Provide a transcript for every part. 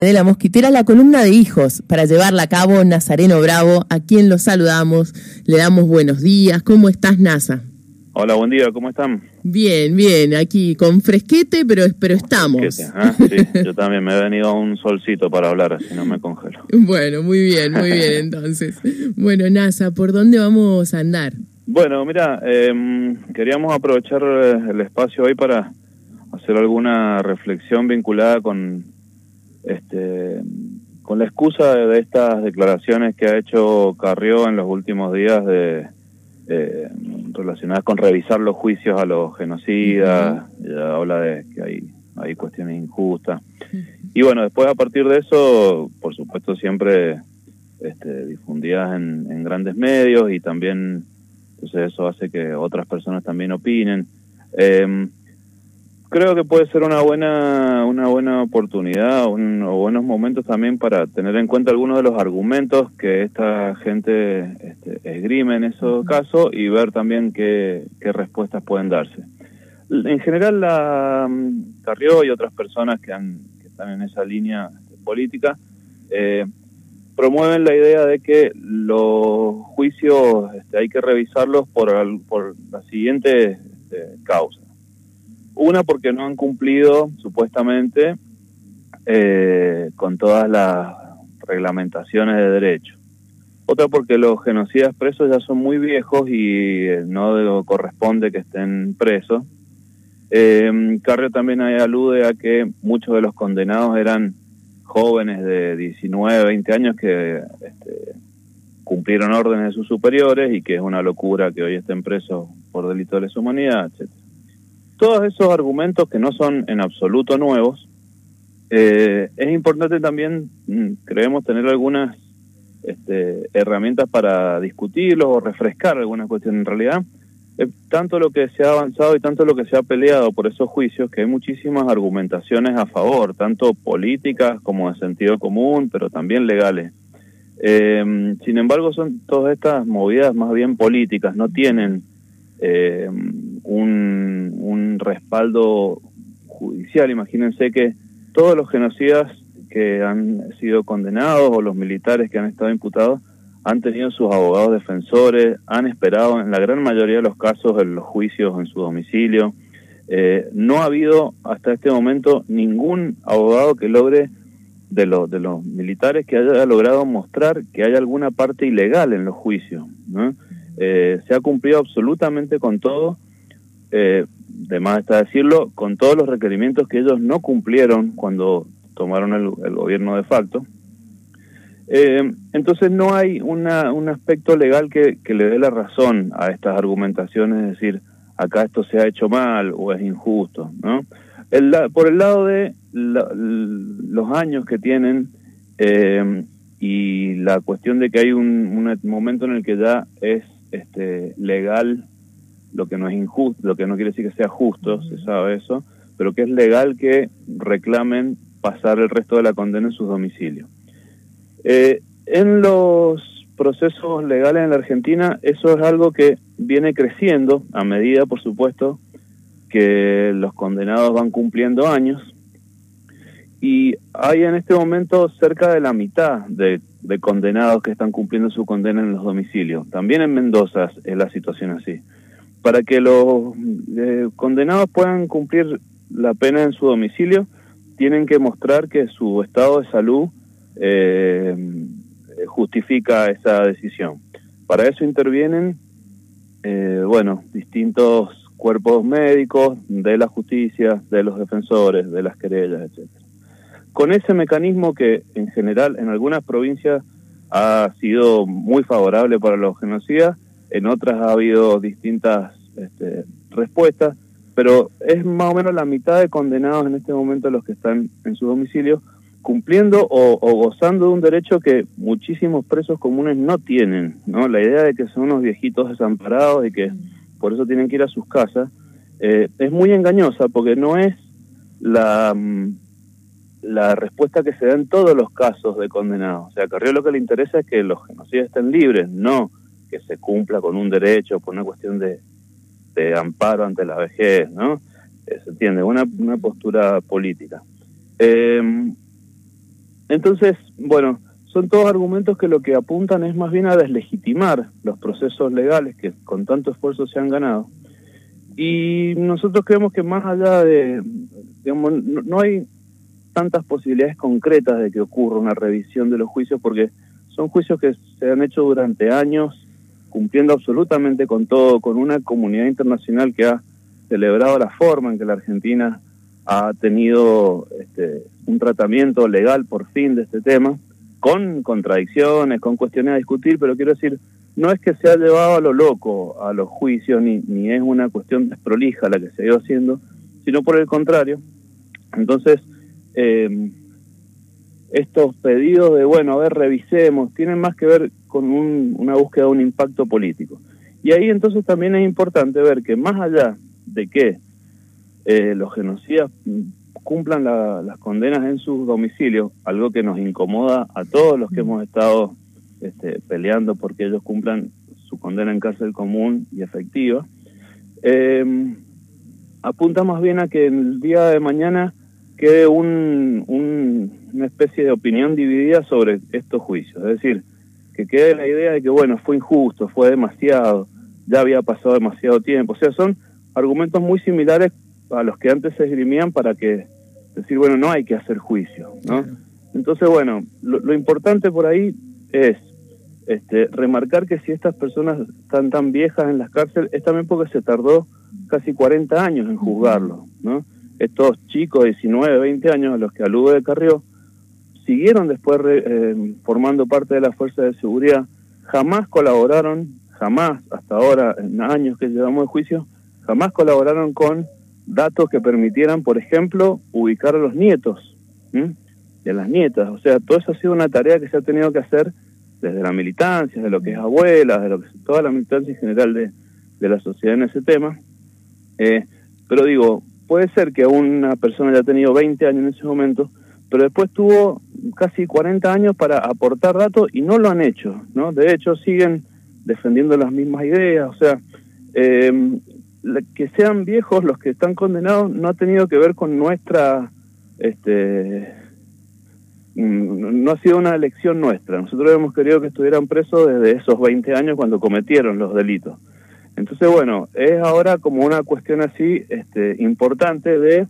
de la Mosquitera la columna de hijos para llevarla a cabo Nazareno Bravo, a quien lo saludamos, le damos buenos días. ¿Cómo estás, Nasa? Hola, buen día, ¿cómo están? Bien, bien, aquí con fresquete, pero, pero estamos. ¿ah? Sí, yo también me he venido a un solcito para hablar, así no me congelo. Bueno, muy bien, muy bien entonces. Bueno, Nasa, ¿por dónde vamos a andar? Bueno, mira, em, queríamos aprovechar eh, el espacio hoy para hacer alguna reflexión vinculada con este, con la excusa de, estas declaraciones que ha hecho Carrió en los últimos días de eh, relacionadas con revisar los juicios a los genocidas, habla de que hay, hay cuestiones injustas. Y bueno, después a partir de eso, por supuesto, siempre este, difundidas en, en grandes medios y también, entonces eso hace que otras personas también opinen. Eh, creo que puede ser una buena una buena oportunidad un, o buenos momentos también para tener en cuenta algunos de los argumentos que esta gente este, esgrime en esos casos y ver también qué, qué respuestas pueden darse. En general, la mm, Carrió y otras personas que, han, que están en esa línea política eh, promueven la idea de que los juicios este, hay que revisarlos por, por las siguientes este, causas. Una porque no han cumplido supuestamente eh, con todas las reglamentaciones de derecho. Otra porque los genocidas presos ya son muy viejos y eh, no corresponde que estén presos. Eh, Carrio también alude a que muchos de los condenados eran jóvenes de 19, 20 años que este, cumplieron órdenes de sus superiores y que es una locura que hoy estén presos por delito de lesa humanidad, etc todos esos argumentos que no son en absoluto nuevos, eh, es importante también, mm, creemos, tener algunas este, herramientas para discutirlos o refrescar alguna cuestión. En realidad, tanto lo que se ha avanzado y tanto lo que se ha peleado por esos juicios, que hay muchísimas argumentaciones a favor, tanto políticas como de sentido común, pero también legales. Eh, sin embargo, son todas estas movidas más bien políticas, no tienen eh, un, un respaldo judicial. Imagínense que todos los genocidas que han sido condenados o los militares que han estado imputados han tenido sus abogados defensores, han esperado en la gran mayoría de los casos en los juicios en su domicilio. Eh, no ha habido hasta este momento ningún abogado que logre de, los de los militares que haya logrado mostrar que hay alguna parte ilegal en los juicios. Eh, se ha cumplido absolutamente con todo eh, de más está decirlo, con todos los requerimientos que ellos no cumplieron cuando tomaron el, gobierno de facto. Eh, entonces no hay una, un aspecto legal que, que, le dé la razón a estas argumentaciones, es decir, acá esto se ha hecho mal o es injusto. ¿no? El, por el lado de los años que tienen eh, y la cuestión de que hay un, un momento en el que ya es este, legal lo que no es injusto, lo que no quiere decir que sea justo, se sabe eso, pero que es legal que reclamen pasar el resto de la condena en sus domicilios. Eh, en los procesos legales en la Argentina, eso es algo que viene creciendo a medida, por supuesto, que los condenados van cumpliendo años. Y hay en este momento cerca de la mitad de, de condenados que están cumpliendo su condena en los domicilios. También en Mendoza es la situación así para que los eh, condenados puedan cumplir la pena en su domicilio, tienen que mostrar que su estado de salud eh, justifica esa decisión. Para eso intervienen, eh, bueno, distintos cuerpos médicos de la justicia, de los defensores, de las querellas, etcétera. Con ese mecanismo que en general en algunas provincias ha sido muy favorable para los genocidas, en otras ha habido distintas este, respuestas, pero es más o menos la mitad de condenados en este momento los que están en su domicilio cumpliendo o, gozando de un derecho que muchísimos presos comunes no tienen, ¿no? La idea de que son unos viejitos desamparados y que por eso tienen que ir a sus casas eh, es muy engañosa porque no es la, mm, la respuesta que se da en todos los casos de condenados. O sea, a Carrió lo que le interesa es que los genocidas estén libres, no que se cumpla con un derecho por una cuestión de, de amparo ante la vejez, ¿no? Eh, se entiende, una, una postura política. Eh, entonces, bueno, son todos argumentos que lo que apuntan es más bien a deslegitimar los procesos legales que con tanto esfuerzo se han ganado. Y nosotros creemos que más allá de, digamos, no, hay tantas posibilidades concretas de que ocurra una revisión de los juicios porque son juicios que se han hecho durante años cumpliendo absolutamente con todo, con una comunidad internacional que ha celebrado la forma en que la Argentina ha tenido este, un tratamiento legal por fin de este tema con contradicciones, con cuestiones a discutir, pero quiero decir, no es que se ha llevado a lo loco a los juicios, ni, ni es una cuestión desprolija la que se ha ido haciendo, sino por el contrario. Entonces, eh, estos pedidos de, bueno, a ver, revisemos, tienen más que ver con una búsqueda de un impacto político. Y ahí entonces también es importante ver que más allá de que eh, los genocidas cumplan las condenas en sus domicilios, algo que nos incomoda a todos los que hemos estado este, peleando porque ellos cumplan su condena en cárcel común y efectiva, em, apunta más bien a que el día de mañana quede un, una especie de opinión dividida sobre estos juicios. Es decir, que quede la idea de que, bueno, fue injusto, fue demasiado, ya había pasado demasiado tiempo. O sea, son argumentos muy similares a los que antes se esgrimían para que decir, bueno, no hay que hacer juicio, ¿no? Entonces, bueno, lo, importante por ahí es este, remarcar que si estas personas están tan viejas en las cárceles, es también porque se tardó casi 40 años en juzgarlo, ¿no? Estos chicos de 19, 20 años a los que alude de Carrió, siguieron después eh, formando parte de la fuerza de seguridad, jamás colaboraron, jamás, hasta ahora, en años que llevamos de juicio, jamás colaboraron con datos que permitieran, por ejemplo, ubicar a los nietos y a las nietas. O sea, todo eso ha sido una tarea que se ha tenido que hacer desde la militancia, de lo que es abuela, de lo que toda la militancia en general de, la sociedad en ese tema. Eh, pero digo, puede ser que una persona haya tenido 20 años en ese momento, pero después tuvo casi 40 años para aportar datos y no lo han hecho, ¿no? De hecho, siguen defendiendo las mismas ideas, o sea, eh, que sean viejos los que están condenados no ha tenido que ver con nuestra, este, mm, no ha sido una elección nuestra. Nosotros hemos querido que estuvieran presos desde esos 20 años cuando cometieron los delitos. Entonces, bueno, es ahora como una cuestión así este, importante de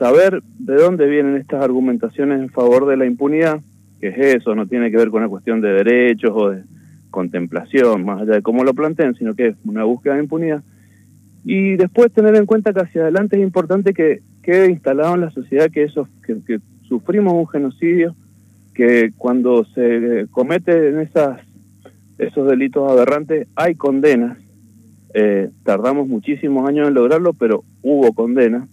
saber de dónde vienen estas argumentaciones en favor de la impunidad, que es eso, no tiene que ver con una cuestión de derechos o de contemplación, más allá de cómo lo planteen, sino que es una búsqueda de impunidad y después tener en cuenta que hacia adelante es importante que quede instalado en la sociedad que, esos, que, sufrimos un genocidio, que cuando se cometen esas, esos delitos aberrantes hay condenas. Eh, tardamos muchísimos años en lograrlo, pero hubo condenas.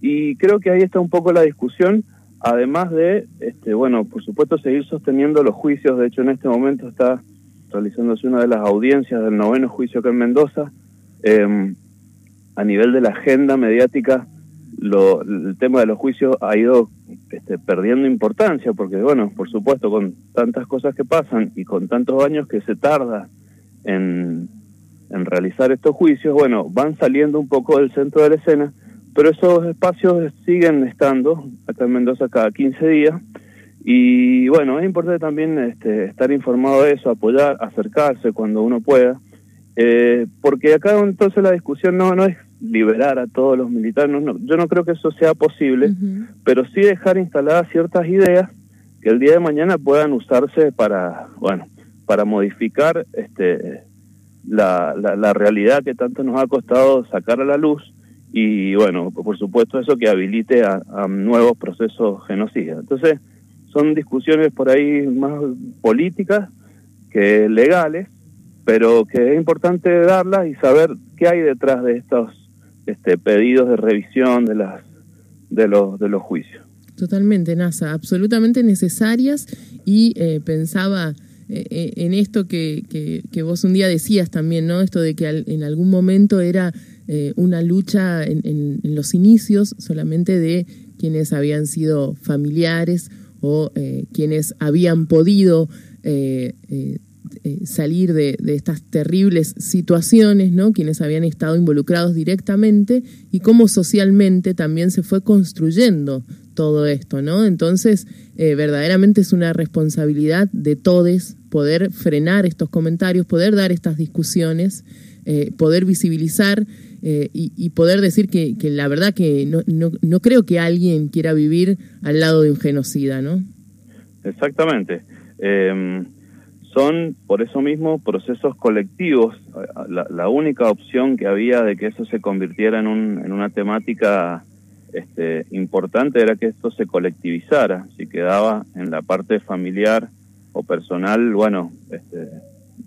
Y creo que ahí está un poco la discusión, además de, este, bueno, por supuesto, seguir sosteniendo los juicios. De hecho, en este momento está realizándose una de las audiencias del noveno juicio acá en Mendoza. Eh, a nivel de la agenda mediática, lo, el tema de los juicios ha ido este, perdiendo importancia, porque, bueno, por supuesto, con tantas cosas que pasan y con tantos años que se tarda en realizar estos juicios, bueno, van saliendo un poco del centro de la escena, pero esos espacios siguen estando acá en Mendoza cada 15 días. Y bueno, es importante también este, estar informado de eso, apoyar, acercarse cuando uno pueda, eh, porque acá entonces la discusión no, no es liberar a todos los militares. yo no creo que eso sea posible, pero sí dejar instaladas ciertas ideas que el día de mañana puedan usarse para, bueno, para modificar este, la, la, realidad que tanto nos ha costado sacar a la luz y, bueno, por supuesto eso que habilite a, nuevos procesos genocidas. Entonces, son discusiones por ahí más políticas que legales, pero que es importante darlas y saber qué hay detrás de estos este, pedidos de revisión de las de los de los juicios. Totalmente, NASA, absolutamente necesarias y eh, pensaba eh, eh, en esto que, que, vos un día decías también, ¿no? Esto de que en algún momento era una lucha en, los inicios solamente de quienes habían sido familiares o quienes habían podido eh, salir de, estas terribles situaciones, ¿no? quienes habían estado involucrados directamente y cómo socialmente también se fue construyendo todo esto, ¿no? Entonces, eh, verdaderamente es una responsabilidad de todos poder frenar estos comentarios, poder dar estas discusiones, eh, poder visibilizar eh, y, poder decir que, la verdad que no, no, no, creo que alguien quiera vivir al lado de un genocida, ¿no? Exactamente. Em, son, por eso mismo, procesos colectivos. La, única opción que había de que eso se convirtiera en, un, en una temática este, importante era que esto se colectivizara. Si quedaba en la parte familiar o personal, bueno, este,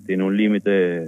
tiene un límite